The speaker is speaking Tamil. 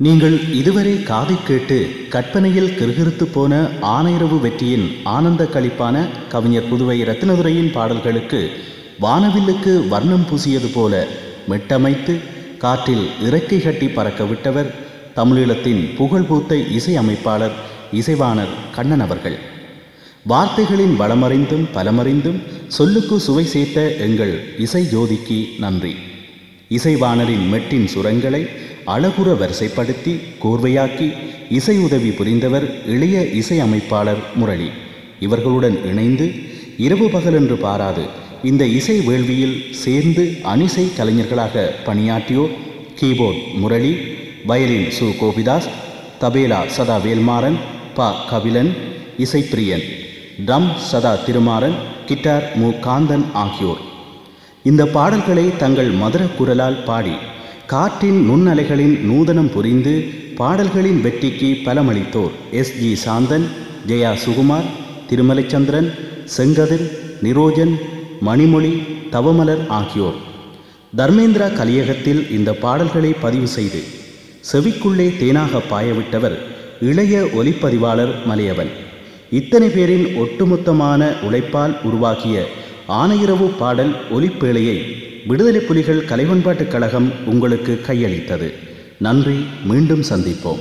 நீங்கள் இதுவரை காதை கேட்டு கற்பனையில் கிருகிருத்து போன ஆனையரவு வெற்றியின் ஆனந்த களிப்பான கவிஞர் புதுவை ரத்னதுரையின் பாடல்களுக்கு வானவில்லுக்கு வர்ணம் பூசியது போல மெட்டமைத்து காற்றில் இறக்கை கட்டி பறக்க விட்டவர் தமிழீழத்தின் புகழ்பூத்த இசை அமைப்பாளர் இசைவாணர் கண்ணன் அவர்கள். வார்த்தைகளின் வளமறிந்தும் பலமறிந்தும் சொல்லுக்கு சுவை சேர்த்த எங்கள் இசை ஜோதிக்கு நன்றி. இசைவாணரின் மெட்டின் சுரங்களை அழகுற வரிசைப்படுத்தி கோர்வையாக்கி இசை உதவி புரிந்தவர் இளைய இசை அமைப்பாளர் முரளி. இவர்களுடன் இணைந்து இரவு பகல் என்று பாராது இந்த இசை வேள்வியில் சேர்ந்து அணிசை கலைஞர்களாக பணியாற்றியோர் கீபோர்ட் முரளி வயலின் சு. கோபிதாஸ் தபேலா சதா வேல்மாறன் ப. கபிலன் இசைப்பிரியன் ட்ரம் சதா திருமாறன் கிட்டார் மு. காந்தன் ஆகியோர். இந்த பாடல்களை தங்கள் மதுர குரலால் பாடி காற்றின் நுண்ணலைகளின் நூதனம் புரிந்து பாடல்களின் வெற்றிக்கு பலமளித்தோர் எஸ் ஜி சாந்தன் ஜெயா சுகுமார் திருமலைச்சந்திரன் செங்கதிர் நிரோஜன் மணிமொழி தவமலர் ஆகியோர். தர்மேந்திரா கலியகத்தில் இந்த பாடல்களை பதிவு செய்து செவிக்குள்ளே தேனாக பாயவிட்டவர் இளைய ஒலிப்பதிவாளர் மலையவன். இத்தனை பேரின் ஒட்டுமொத்தமான உழைப்பால் உருவாகிய ஆனையிரவு பாடல் ஒலிப்பேழையை விடுதலை புலிகள் கலைவன்பாட்டுக் கழகம் உங்களுக்கு கையளித்தது. நன்றி மீண்டும் சந்திப்போம்.